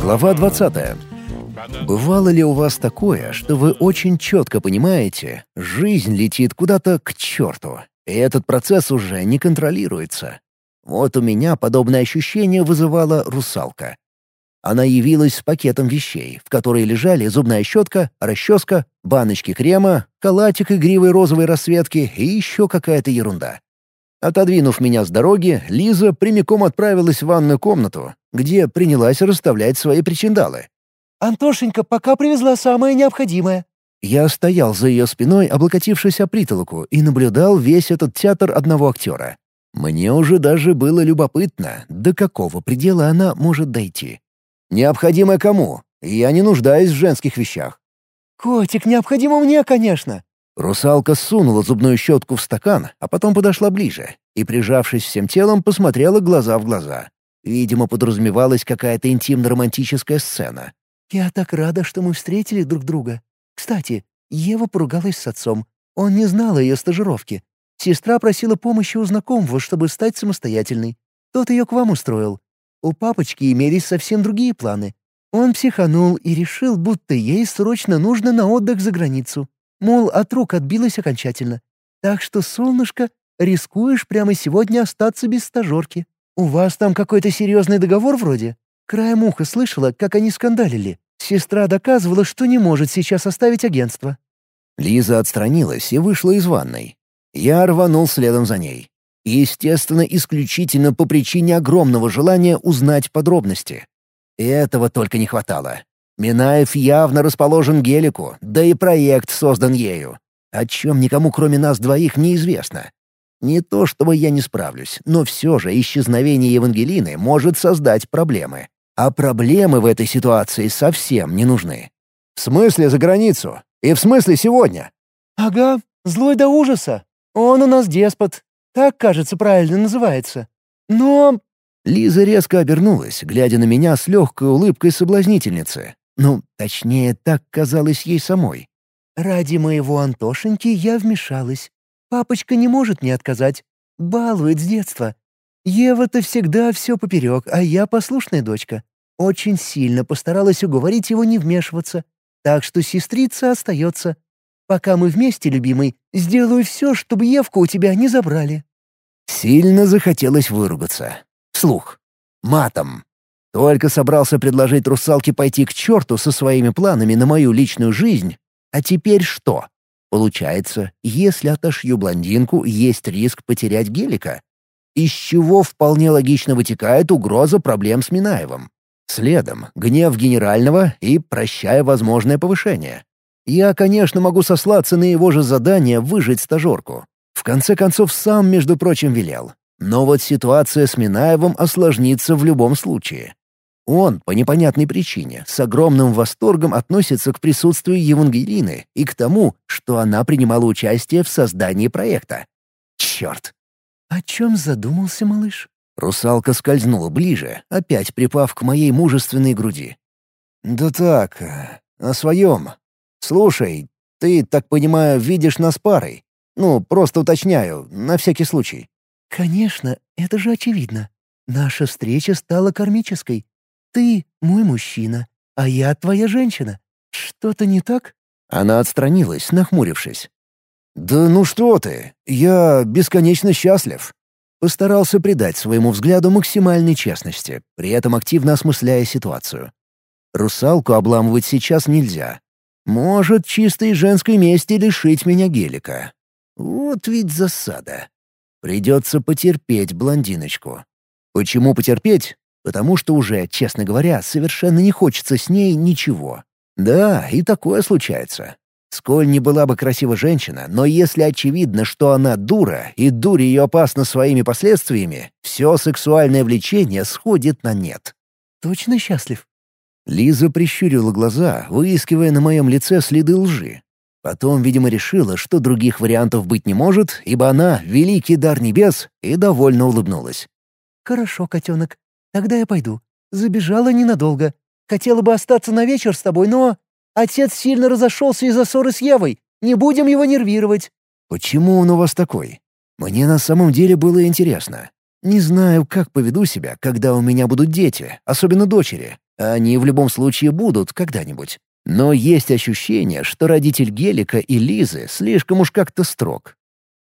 Глава 20. Бывало ли у вас такое, что вы очень четко понимаете, жизнь летит куда-то к черту, и этот процесс уже не контролируется? Вот у меня подобное ощущение вызывала русалка. Она явилась с пакетом вещей, в которые лежали зубная щетка, расческа, баночки крема, халатик игривой розовой расцветки и еще какая-то ерунда. Отодвинув меня с дороги, Лиза прямиком отправилась в ванную комнату, где принялась расставлять свои причиндалы. «Антошенька пока привезла самое необходимое». Я стоял за ее спиной, облокотившись о притолоку, и наблюдал весь этот театр одного актера. Мне уже даже было любопытно, до какого предела она может дойти. Необходимое кому? Я не нуждаюсь в женских вещах. «Котик, необходимо мне, конечно!» Русалка сунула зубную щетку в стакан, а потом подошла ближе и, прижавшись всем телом, посмотрела глаза в глаза. Видимо, подразумевалась какая-то интимно-романтическая сцена. «Я так рада, что мы встретили друг друга. Кстати, Ева поругалась с отцом. Он не знал о ее стажировке. Сестра просила помощи у знакомого, чтобы стать самостоятельной. Тот ее к вам устроил. У папочки имелись совсем другие планы. Он психанул и решил, будто ей срочно нужно на отдых за границу. Мол, от рук отбилась окончательно. Так что, солнышко, рискуешь прямо сегодня остаться без стажерки. У вас там какой-то серьезный договор вроде? Краем уха слышала, как они скандалили. Сестра доказывала, что не может сейчас оставить агентство. Лиза отстранилась и вышла из ванной. Я рванул следом за ней. Естественно, исключительно по причине огромного желания узнать подробности. И этого только не хватало. Минаев явно расположен Гелику, да и проект создан ею. О чем никому, кроме нас двоих, неизвестно. Не то чтобы я не справлюсь, но все же исчезновение Евангелины может создать проблемы. А проблемы в этой ситуации совсем не нужны. В смысле за границу? И в смысле сегодня? «Ага, злой до ужаса. Он у нас деспот. Так, кажется, правильно называется. Но...» Лиза резко обернулась, глядя на меня с легкой улыбкой соблазнительницы. Ну, точнее, так казалось ей самой. «Ради моего Антошеньки я вмешалась. Папочка не может мне отказать. Балует с детства. Ева-то всегда все поперек, а я послушная дочка. Очень сильно постаралась уговорить его не вмешиваться. Так что сестрица остается. Пока мы вместе, любимый, сделаю все, чтобы Евку у тебя не забрали». Сильно захотелось выругаться. Слух. Матом. Только собрался предложить русалке пойти к черту со своими планами на мою личную жизнь. А теперь что? Получается, если отошью блондинку, есть риск потерять гелика. Из чего вполне логично вытекает угроза проблем с Минаевым. Следом — гнев генерального и прощая возможное повышение. Я, конечно, могу сослаться на его же задание выжить стажерку. В конце концов, сам, между прочим, велел. Но вот ситуация с Минаевым осложнится в любом случае. Он, по непонятной причине, с огромным восторгом относится к присутствию Евангелины и к тому, что она принимала участие в создании проекта. Черт! «О чем задумался малыш?» Русалка скользнула ближе, опять припав к моей мужественной груди. «Да так, о своем. «Слушай, ты, так понимаю, видишь нас парой? Ну, просто уточняю, на всякий случай». «Конечно, это же очевидно. Наша встреча стала кармической. Ты мой мужчина, а я твоя женщина. Что-то не так?» Она отстранилась, нахмурившись. «Да ну что ты, я бесконечно счастлив». Постарался придать своему взгляду максимальной честности, при этом активно осмысляя ситуацию. Русалку обламывать сейчас нельзя, может, чистой женской мести лишить меня гелика. Вот ведь засада. Придется потерпеть блондиночку. Почему потерпеть? Потому что уже, честно говоря, совершенно не хочется с ней ничего. Да, и такое случается. Сколь не была бы красива женщина, но если очевидно, что она дура, и дурь ее опасна своими последствиями, все сексуальное влечение сходит на нет. «Точно счастлив?» Лиза прищурила глаза, выискивая на моем лице следы лжи. Потом, видимо, решила, что других вариантов быть не может, ибо она — великий дар небес, и довольно улыбнулась. «Хорошо, котенок. Тогда я пойду. Забежала ненадолго. Хотела бы остаться на вечер с тобой, но...» Отец сильно разошелся из-за ссоры с Евой. Не будем его нервировать». «Почему он у вас такой? Мне на самом деле было интересно. Не знаю, как поведу себя, когда у меня будут дети, особенно дочери. Они в любом случае будут когда-нибудь. Но есть ощущение, что родитель Гелика и Лизы слишком уж как-то строг.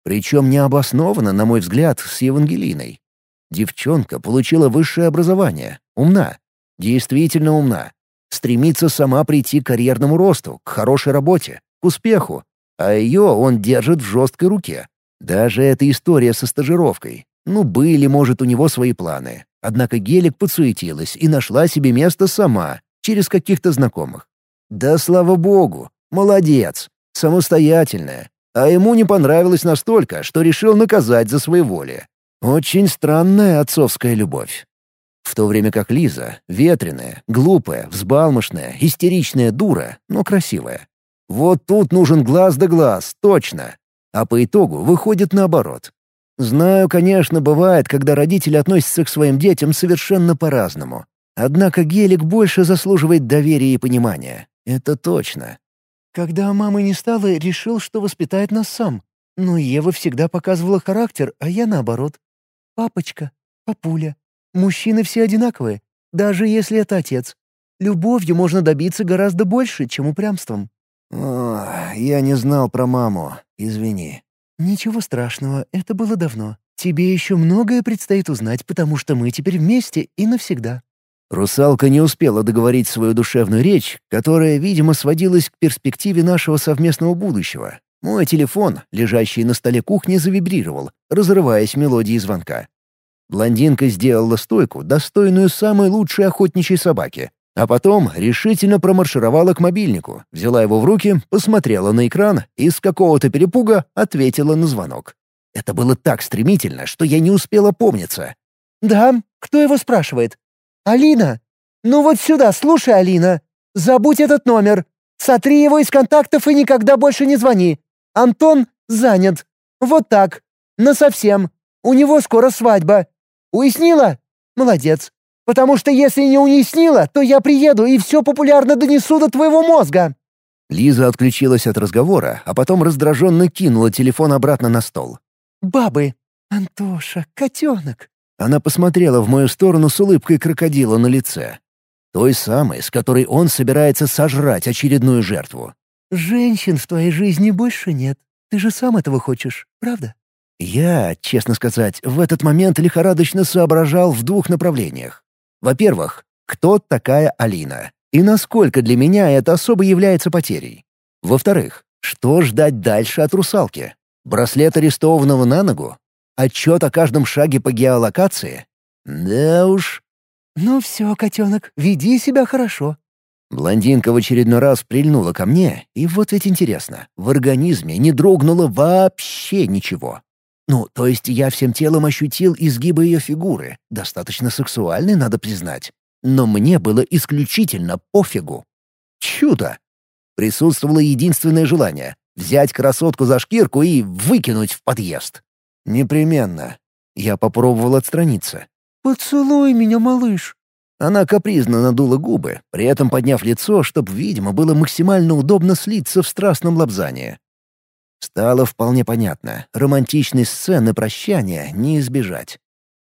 Причем необоснованно, на мой взгляд, с Евангелиной. Девчонка получила высшее образование, умна, действительно умна. Стремится сама прийти к карьерному росту, к хорошей работе, к успеху, а ее он держит в жесткой руке. Даже эта история со стажировкой, ну, были, может, у него свои планы. Однако Гелик подсуетилась и нашла себе место сама, через каких-то знакомых. Да слава богу, молодец, самостоятельная. А ему не понравилось настолько, что решил наказать за своеволие. Очень странная отцовская любовь. В то время как Лиза — ветреная, глупая, взбалмошная, истеричная дура, но красивая. Вот тут нужен глаз да глаз, точно. А по итогу выходит наоборот. Знаю, конечно, бывает, когда родители относятся к своим детям совершенно по-разному. Однако Гелик больше заслуживает доверия и понимания. Это точно. Когда мамы не стало, решил, что воспитает нас сам. Но Ева всегда показывала характер, а я наоборот. Папочка, папуля. Мужчины все одинаковые, даже если это отец. Любовью можно добиться гораздо больше, чем упрямством. О, я не знал про маму. Извини. «Ничего страшного, это было давно. Тебе еще многое предстоит узнать, потому что мы теперь вместе и навсегда». Русалка не успела договорить свою душевную речь, которая, видимо, сводилась к перспективе нашего совместного будущего. Мой телефон, лежащий на столе кухни, завибрировал, разрываясь мелодией звонка. Блондинка сделала стойку, достойную самой лучшей охотничьей собаки, а потом решительно промаршировала к мобильнику, взяла его в руки, посмотрела на экран и с какого-то перепуга ответила на звонок. Это было так стремительно, что я не успела помниться. «Да? Кто его спрашивает?» «Алина? Ну вот сюда, слушай, Алина. Забудь этот номер. Сотри его из контактов и никогда больше не звони. Антон занят. Вот так. Насовсем. У него скоро свадьба. Уяснила? Молодец. Потому что если не уяснила, то я приеду и все популярно донесу до твоего мозга». Лиза отключилась от разговора, а потом раздраженно кинула телефон обратно на стол. «Бабы! Антоша, котенок!» Она посмотрела в мою сторону с улыбкой крокодила на лице. Той самой, с которой он собирается сожрать очередную жертву. «Женщин в твоей жизни больше нет. Ты же сам этого хочешь, правда?» Я, честно сказать, в этот момент лихорадочно соображал в двух направлениях. Во-первых, кто такая Алина? И насколько для меня это особо является потерей? Во-вторых, что ждать дальше от русалки? Браслет арестованного на ногу? Отчет о каждом шаге по геолокации? Да уж. «Ну все, котенок, веди себя хорошо». Блондинка в очередной раз прильнула ко мне, и вот ведь интересно, в организме не дрогнуло вообще ничего. Ну, то есть я всем телом ощутил изгибы ее фигуры, достаточно сексуальной, надо признать. Но мне было исключительно пофигу. Чудо! Присутствовало единственное желание — взять красотку за шкирку и выкинуть в подъезд. Непременно. Я попробовал отстраниться. «Поцелуй меня, малыш!» Она капризно надула губы, при этом подняв лицо, чтобы, видимо, было максимально удобно слиться в страстном лобзании. Стало вполне понятно, романтичной сцены прощания не избежать.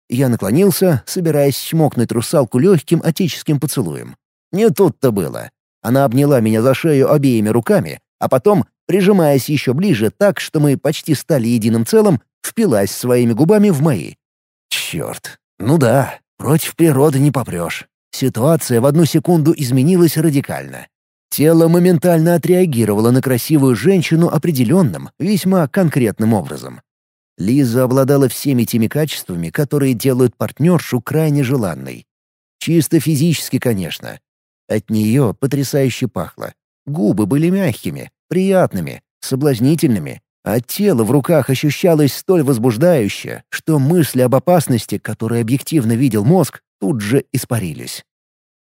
Я наклонился, собираясь чмокнуть русалку легким отеческим поцелуем. Не тут-то было. Она обняла меня за шею обеими руками, а потом, прижимаясь еще ближе так, что мы почти стали единым целым, впилась своими губами в мои. Черт. Ну да, против природы не попрешь. Ситуация в одну секунду изменилась радикально. Тело моментально отреагировало на красивую женщину определенным, весьма конкретным образом. Лиза обладала всеми теми качествами, которые делают партнершу крайне желанной. Чисто физически, конечно. От нее потрясающе пахло. Губы были мягкими, приятными, соблазнительными, а тело в руках ощущалось столь возбуждающе, что мысли об опасности, которые объективно видел мозг, тут же испарились.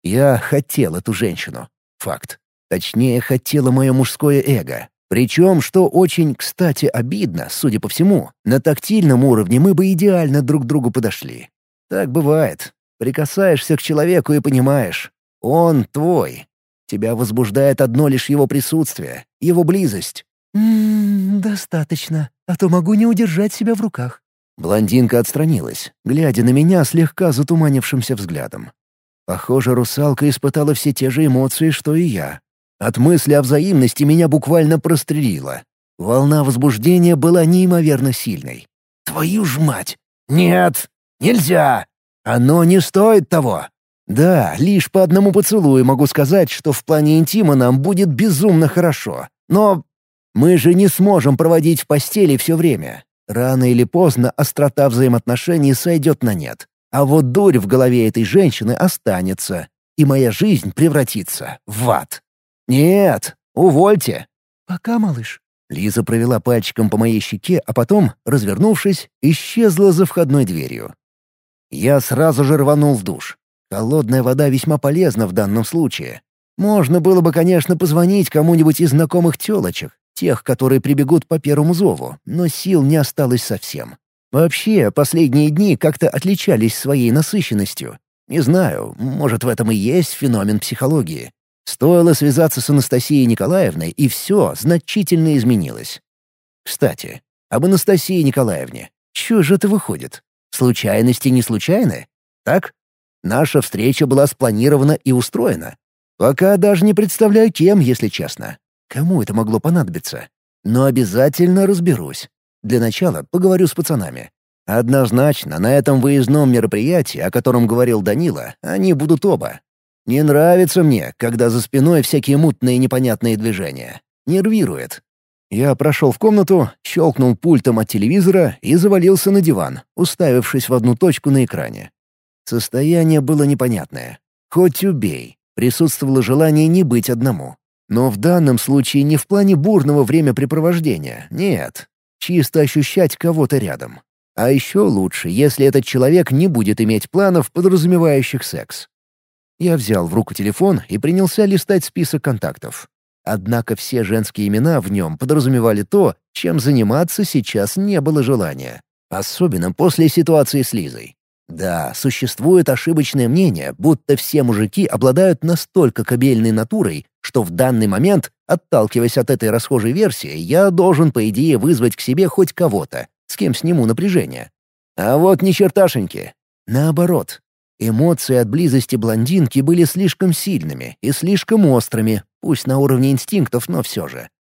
Я хотел эту женщину. Факт. Точнее, хотело мое мужское эго. Причем, что очень, кстати, обидно, судя по всему, на тактильном уровне мы бы идеально друг к другу подошли. Так бывает. Прикасаешься к человеку и понимаешь, он твой. Тебя возбуждает одно лишь его присутствие, его близость. «М-м, достаточно, а то могу не удержать себя в руках». Блондинка отстранилась, глядя на меня слегка затуманившимся взглядом. Похоже, русалка испытала все те же эмоции, что и я. От мысли о взаимности меня буквально прострелило. Волна возбуждения была неимоверно сильной. «Твою ж мать! Нет! Нельзя! Оно не стоит того!» Да, лишь по одному поцелую могу сказать, что в плане интима нам будет безумно хорошо. Но мы же не сможем проводить в постели все время. Рано или поздно острота взаимоотношений сойдет на нет. А вот дурь в голове этой женщины останется, и моя жизнь превратится в ад. Нет, увольте. Пока, малыш. Лиза провела пальчиком по моей щеке, а потом, развернувшись, исчезла за входной дверью. Я сразу же рванул в душ. Холодная вода весьма полезна в данном случае. Можно было бы, конечно, позвонить кому-нибудь из знакомых тёлочек, тех, которые прибегут по первому зову, но сил не осталось совсем. Вообще, последние дни как-то отличались своей насыщенностью. Не знаю, может, в этом и есть феномен психологии. Стоило связаться с Анастасией Николаевной, и все значительно изменилось. Кстати, об Анастасии Николаевне. Чё же это выходит? Случайности не случайны? Так? Наша встреча была спланирована и устроена. Пока даже не представляю, кем, если честно. Кому это могло понадобиться? Но обязательно разберусь. Для начала поговорю с пацанами. Однозначно, на этом выездном мероприятии, о котором говорил Данила, они будут оба. Не нравится мне, когда за спиной всякие мутные непонятные движения. Нервирует. Я прошел в комнату, щелкнул пультом от телевизора и завалился на диван, уставившись в одну точку на экране. Состояние было непонятное. Хоть убей. Присутствовало желание не быть одному. Но в данном случае не в плане бурного времяпрепровождения, нет. Чисто ощущать кого-то рядом. А еще лучше, если этот человек не будет иметь планов, подразумевающих секс. Я взял в руку телефон и принялся листать список контактов. Однако все женские имена в нем подразумевали то, чем заниматься сейчас не было желания. Особенно после ситуации с Лизой. Да, существует ошибочное мнение, будто все мужики обладают настолько кабельной натурой, что в данный момент, отталкиваясь от этой расхожей версии, я должен, по идее, вызвать к себе хоть кого-то, с кем сниму напряжение. А вот ни черташеньки. Наоборот. Эмоции от близости блондинки были слишком сильными и слишком острыми, пусть на уровне инстинктов, но все же.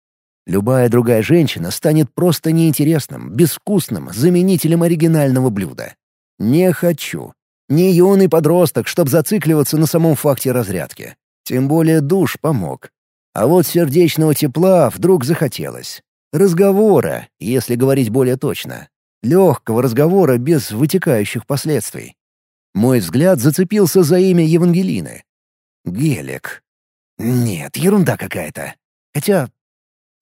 Любая другая женщина станет просто неинтересным, безвкусным заменителем оригинального блюда. Не хочу. Не юный подросток, чтобы зацикливаться на самом факте разрядки. Тем более душ помог. А вот сердечного тепла вдруг захотелось. Разговора, если говорить более точно. Легкого разговора без вытекающих последствий. Мой взгляд зацепился за имя Евангелины. Гелик. Нет, ерунда какая-то. Хотя...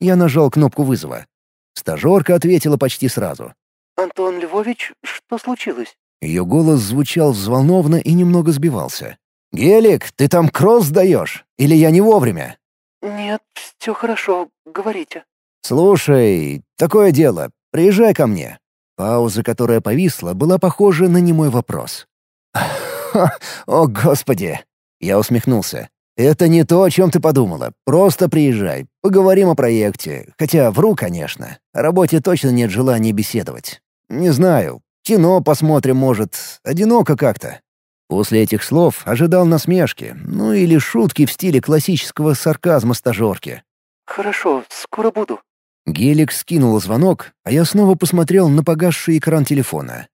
Я нажал кнопку вызова. Стажерка ответила почти сразу. «Антон Львович, что случилось?» Ее голос звучал взволнованно и немного сбивался. «Гелик, ты там кросс даешь? Или я не вовремя?» «Нет, все хорошо, говорите». «Слушай, такое дело. Приезжай ко мне». Пауза, которая повисла, была похожа на немой вопрос. «О, Господи!» Я усмехнулся. «Это не то, о чем ты подумала. Просто приезжай. Поговорим о проекте. Хотя вру, конечно. О работе точно нет желания беседовать. Не знаю, Кино посмотрим, может. Одиноко как-то». После этих слов ожидал насмешки, ну или шутки в стиле классического сарказма стажерки. «Хорошо, скоро буду». Гелик скинул звонок, а я снова посмотрел на погасший экран телефона.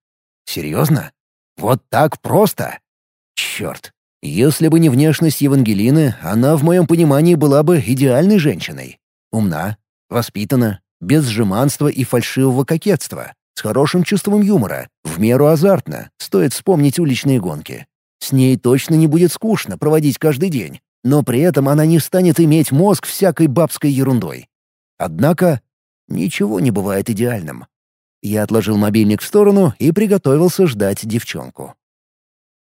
«Серьезно? Вот так просто? Черт! Если бы не внешность Евангелины, она в моем понимании была бы идеальной женщиной. Умна, воспитана, без жеманства и фальшивого кокетства с хорошим чувством юмора, в меру азартно, стоит вспомнить уличные гонки. С ней точно не будет скучно проводить каждый день, но при этом она не станет иметь мозг всякой бабской ерундой. Однако ничего не бывает идеальным. Я отложил мобильник в сторону и приготовился ждать девчонку.